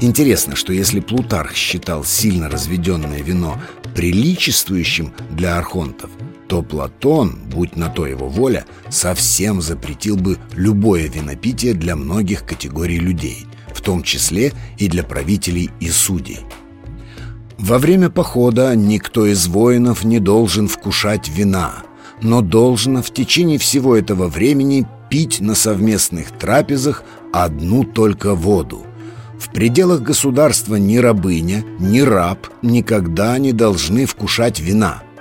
Интересно, что если Плутарх считал сильно разведенное вино приличествующим для архонтов, то Платон, будь на то его воля, совсем запретил бы любое винопитие для многих категорий людей, в том числе и для правителей и судей. Во время похода никто из воинов не должен вкушать вина, но должен в течение всего этого времени пить на совместных трапезах одну только воду. В пределах государства ни рабыня, ни раб никогда не должны вкушать вина –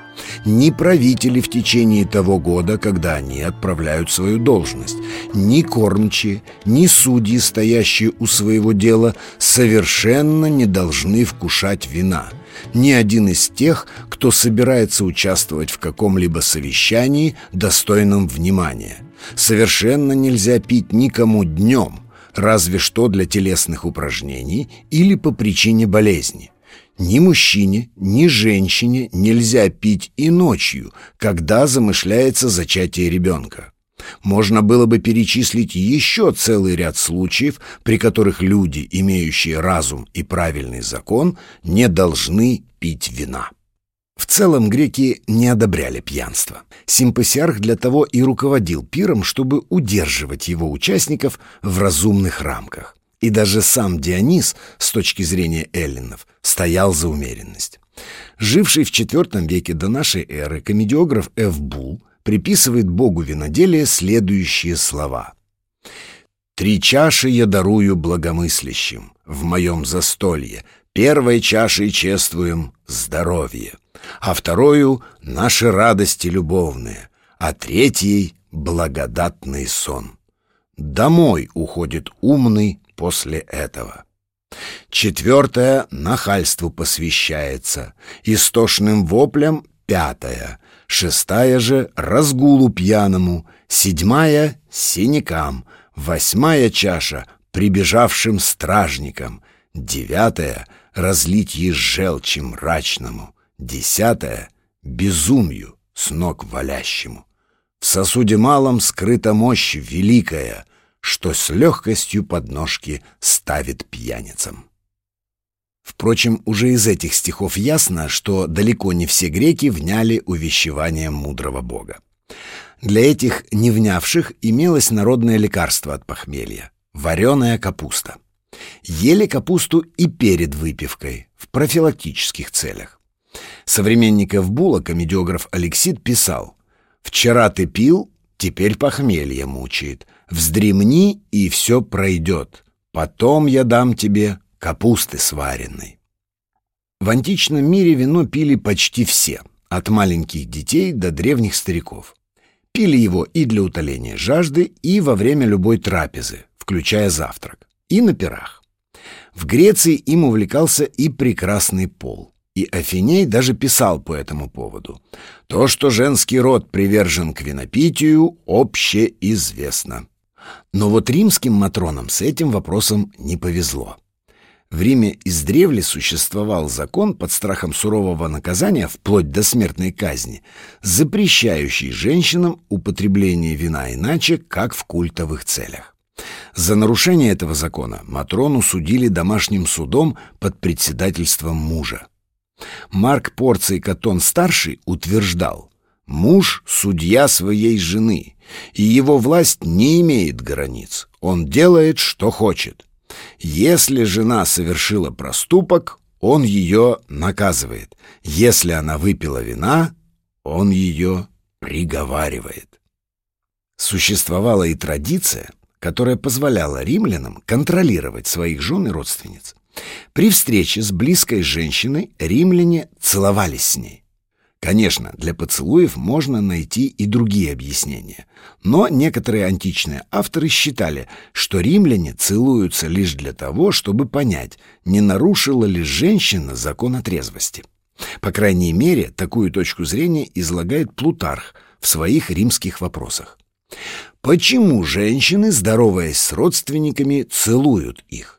ни правители в течение того года, когда они отправляют свою должность, ни кормчие, ни судьи, стоящие у своего дела, совершенно не должны вкушать вина. Ни один из тех, кто собирается участвовать в каком-либо совещании, достойном внимания. Совершенно нельзя пить никому днем, разве что для телесных упражнений или по причине болезни. Ни мужчине, ни женщине нельзя пить и ночью, когда замышляется зачатие ребенка. Можно было бы перечислить еще целый ряд случаев, при которых люди, имеющие разум и правильный закон, не должны пить вина. В целом греки не одобряли пьянство. Симпосиарх для того и руководил пиром, чтобы удерживать его участников в разумных рамках. И даже сам Дионис, с точки зрения эллинов, стоял за умеренность. Живший в IV веке до нашей эры комедиограф Ф. Бул приписывает богу виноделия следующие слова. «Три чаши я дарую благомыслящим в моем застолье. Первой чашей чествуем здоровье, а вторую — наши радости любовные, а третьей — благодатный сон. Домой уходит умный после этого. Четвертое — нахальству посвящается, истошным воплям — пятое, шестая же — разгулу пьяному, седьмая — синякам, восьмая чаша — прибежавшим стражникам, девятая — разлить ей желчи мрачному, десятая — безумию с ног валящему. В сосуде малом скрыта мощь великая — что с легкостью подножки ставит пьяницам. Впрочем, уже из этих стихов ясно, что далеко не все греки вняли увещевание мудрого бога. Для этих невнявших имелось народное лекарство от похмелья — вареная капуста. Ели капусту и перед выпивкой, в профилактических целях. Современников Була комедиограф Алексит писал «Вчера ты пил, теперь похмелье мучает, Вздремни, и все пройдет. Потом я дам тебе капусты сваренной. В античном мире вино пили почти все, от маленьких детей до древних стариков. Пили его и для утоления жажды, и во время любой трапезы, включая завтрак, и на пирах. В Греции им увлекался и прекрасный пол. И Афиней даже писал по этому поводу. То, что женский род привержен к винопитию, общеизвестно. Но вот римским матронам с этим вопросом не повезло. В Риме издревле существовал закон под страхом сурового наказания, вплоть до смертной казни, запрещающий женщинам употребление вина иначе, как в культовых целях. За нарушение этого закона Матрону судили домашним судом под председательством мужа. Марк Порций Катон-старший утверждал, Муж — судья своей жены, и его власть не имеет границ. Он делает, что хочет. Если жена совершила проступок, он ее наказывает. Если она выпила вина, он ее приговаривает. Существовала и традиция, которая позволяла римлянам контролировать своих жен и родственниц. При встрече с близкой женщиной римляне целовались с ней. Конечно, для поцелуев можно найти и другие объяснения. Но некоторые античные авторы считали, что римляне целуются лишь для того, чтобы понять, не нарушила ли женщина закон о трезвости. По крайней мере, такую точку зрения излагает Плутарх в своих римских вопросах. Почему женщины, здороваясь с родственниками, целуют их?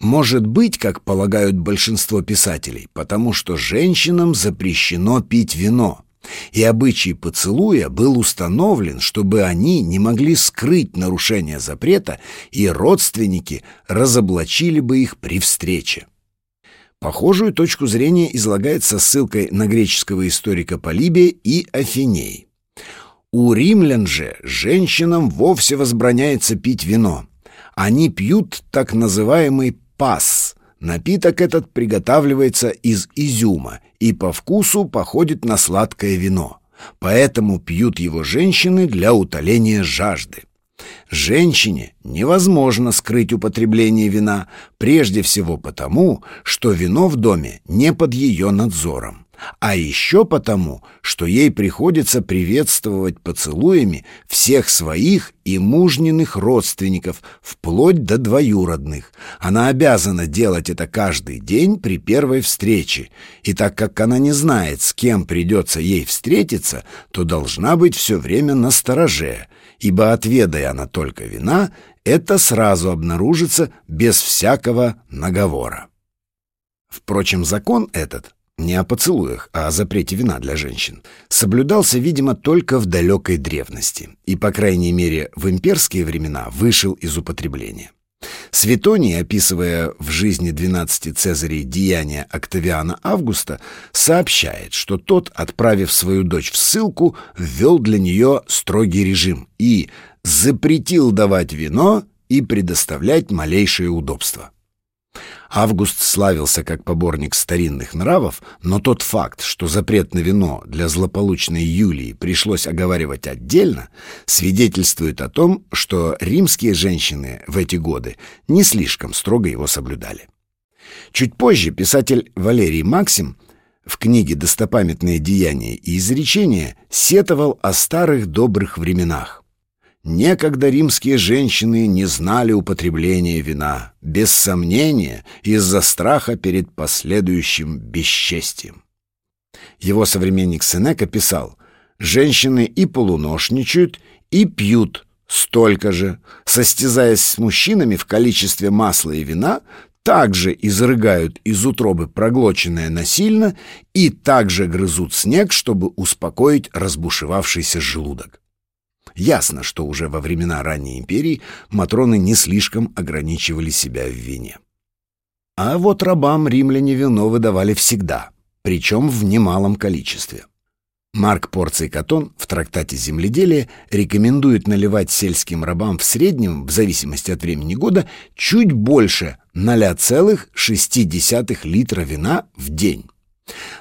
может быть, как полагают большинство писателей, потому что женщинам запрещено пить вино, И обычай поцелуя был установлен, чтобы они не могли скрыть нарушение запрета, и родственники разоблачили бы их при встрече. Похожую точку зрения излагает со ссылкой на греческого историка Полибия и Афиней. У римлян же женщинам вовсе возбраняется пить вино. Они пьют так называемый пас. Напиток этот приготавливается из изюма и по вкусу походит на сладкое вино. Поэтому пьют его женщины для утоления жажды. Женщине невозможно скрыть употребление вина, прежде всего потому, что вино в доме не под ее надзором. А еще потому, что ей приходится приветствовать поцелуями всех своих и мужниных родственников, вплоть до двоюродных. Она обязана делать это каждый день при первой встрече, и так как она не знает, с кем придется ей встретиться, то должна быть все время на стороже, ибо отведая она только вина, это сразу обнаружится без всякого наговора. Впрочем, закон этот не о поцелуях, а о запрете вина для женщин, соблюдался, видимо, только в далекой древности и, по крайней мере, в имперские времена вышел из употребления. Светоний, описывая в жизни 12 Цезарей деяния Октавиана Августа, сообщает, что тот, отправив свою дочь в ссылку, ввел для нее строгий режим и запретил давать вино и предоставлять малейшее удобство. Август славился как поборник старинных нравов, но тот факт, что запрет на вино для злополучной Юлии пришлось оговаривать отдельно, свидетельствует о том, что римские женщины в эти годы не слишком строго его соблюдали. Чуть позже писатель Валерий Максим в книге «Достопамятные деяния и изречения» сетовал о старых добрых временах. Некогда римские женщины не знали употребления вина, без сомнения, из-за страха перед последующим бесчестием. Его современник Сенека писал, «Женщины и полуношничают, и пьют столько же, состязаясь с мужчинами в количестве масла и вина, также изрыгают из утробы проглоченное насильно и также грызут снег, чтобы успокоить разбушевавшийся желудок. Ясно, что уже во времена ранней империи матроны не слишком ограничивали себя в вине. А вот рабам римляне вино выдавали всегда, причем в немалом количестве. Марк Порций Катон в трактате «Земледелие» рекомендует наливать сельским рабам в среднем, в зависимости от времени года, чуть больше 0,6 литра вина в день.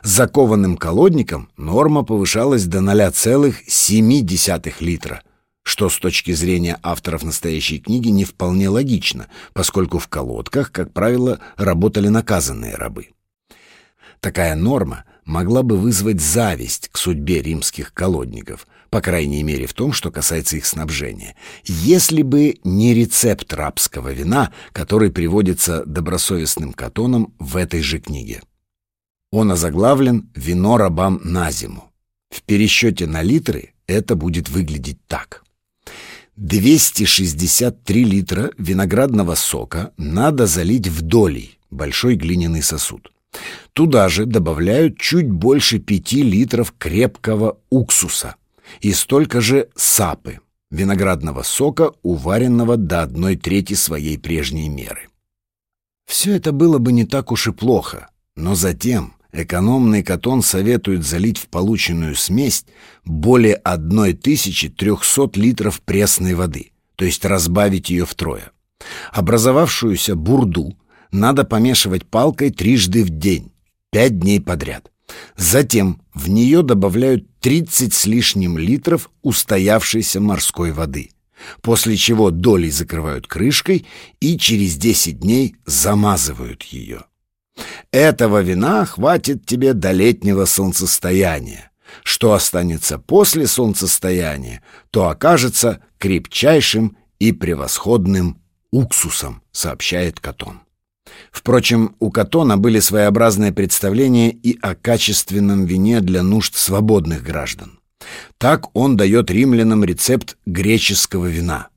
Закованным колодникам норма повышалась до 0,7 литра, что с точки зрения авторов настоящей книги не вполне логично, поскольку в колодках, как правило, работали наказанные рабы. Такая норма могла бы вызвать зависть к судьбе римских колодников, по крайней мере в том, что касается их снабжения, если бы не рецепт рабского вина, который приводится добросовестным Катоном в этой же книге. Он озаглавлен «Вино рабам на зиму». В пересчете на литры это будет выглядеть так. 263 литра виноградного сока надо залить в долей, большой глиняный сосуд. Туда же добавляют чуть больше 5 литров крепкого уксуса и столько же сапы, виноградного сока, уваренного до одной трети своей прежней меры. Все это было бы не так уж и плохо, но затем Экономный катон советует залить в полученную смесь более 1300 литров пресной воды, то есть разбавить ее втрое. Образовавшуюся бурду надо помешивать палкой трижды в день, пять дней подряд. Затем в нее добавляют 30 с лишним литров устоявшейся морской воды, после чего долей закрывают крышкой и через 10 дней замазывают ее. Этого вина хватит тебе до летнего солнцестояния. Что останется после солнцестояния, то окажется крепчайшим и превосходным уксусом, сообщает Катон. Впрочем, у Катона были своеобразные представления и о качественном вине для нужд свободных граждан. Так он дает римлянам рецепт греческого вина.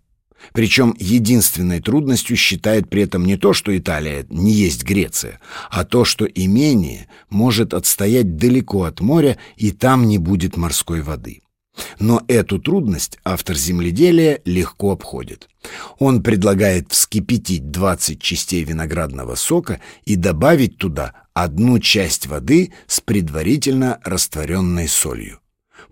Причем единственной трудностью считает при этом не то, что Италия не есть Греция, а то, что имение может отстоять далеко от моря, и там не будет морской воды. Но эту трудность автор земледелия легко обходит. Он предлагает вскипятить 20 частей виноградного сока и добавить туда одну часть воды с предварительно растворенной солью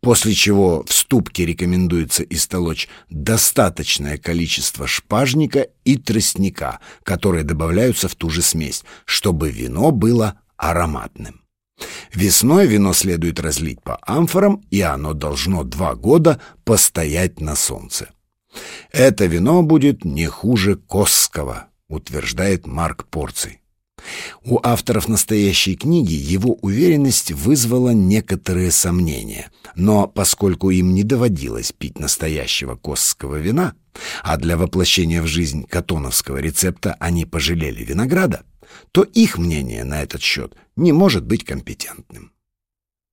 после чего в ступке рекомендуется истолочь достаточное количество шпажника и тростника, которые добавляются в ту же смесь, чтобы вино было ароматным. Весной вино следует разлить по амфорам, и оно должно два года постоять на солнце. Это вино будет не хуже Косского, утверждает Марк Порций. У авторов настоящей книги его уверенность вызвала некоторые сомнения, но поскольку им не доводилось пить настоящего косского вина, а для воплощения в жизнь катоновского рецепта они пожалели винограда, то их мнение на этот счет не может быть компетентным.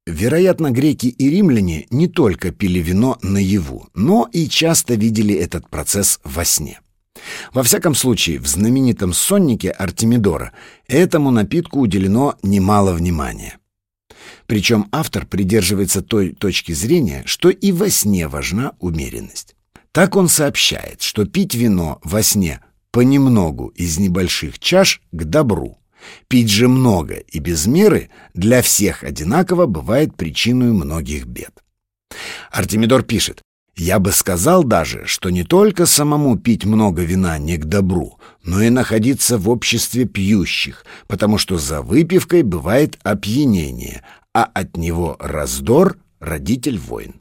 Вероятно, греки и римляне не только пили вино наяву, но и часто видели этот процесс во сне. Во всяком случае, в знаменитом соннике Артемидора этому напитку уделено немало внимания. Причем автор придерживается той точки зрения, что и во сне важна умеренность. Так он сообщает, что пить вино во сне понемногу из небольших чаш к добру. Пить же много и без меры для всех одинаково бывает причиной многих бед. Артемидор пишет, я бы сказал даже, что не только самому пить много вина не к добру, но и находиться в обществе пьющих, потому что за выпивкой бывает опьянение, а от него раздор — родитель войн.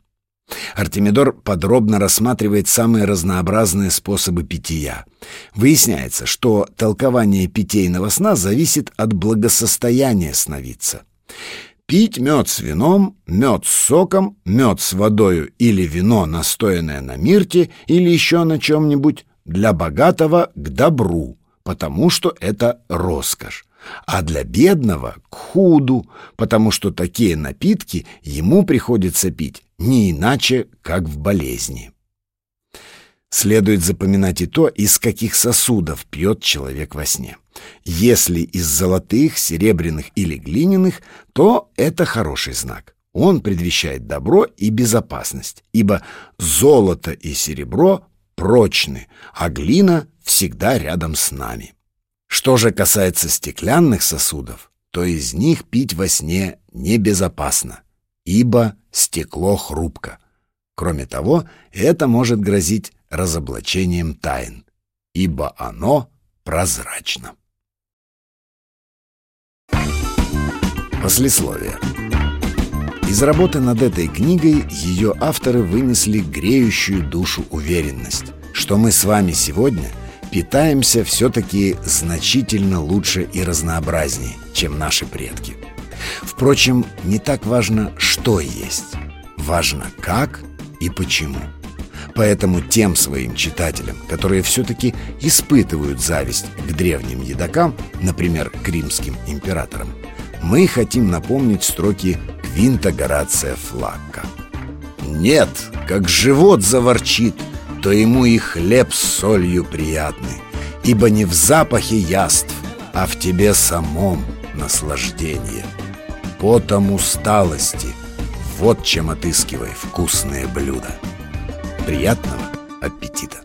Артемидор подробно рассматривает самые разнообразные способы питья. Выясняется, что толкование питейного сна зависит от благосостояния сновидца. Пить мед с вином, мед с соком, мед с водою или вино, настоянное на мирте или еще на чем-нибудь, для богатого к добру, потому что это роскошь, а для бедного к худу, потому что такие напитки ему приходится пить не иначе, как в болезни. Следует запоминать и то, из каких сосудов пьет человек во сне. Если из золотых, серебряных или глиняных, то это хороший знак. Он предвещает добро и безопасность, ибо золото и серебро прочны, а глина всегда рядом с нами. Что же касается стеклянных сосудов, то из них пить во сне небезопасно, ибо стекло хрупко. Кроме того, это может грозить разоблачением тайн, ибо оно прозрачно. Послесловие. Из работы над этой книгой ее авторы вынесли греющую душу уверенность, что мы с вами сегодня питаемся все-таки значительно лучше и разнообразнее, чем наши предки. Впрочем, не так важно, что есть. Важно, как и почему. Поэтому тем своим читателям, которые все-таки испытывают зависть к древним едокам, например, к римским императорам, мы хотим напомнить строки Квинта Горация Флакка. «Нет, как живот заворчит, то ему и хлеб с солью приятный, ибо не в запахе яств, а в тебе самом наслаждение. Потом усталости, вот чем отыскивай вкусные блюда». Приятного аппетита!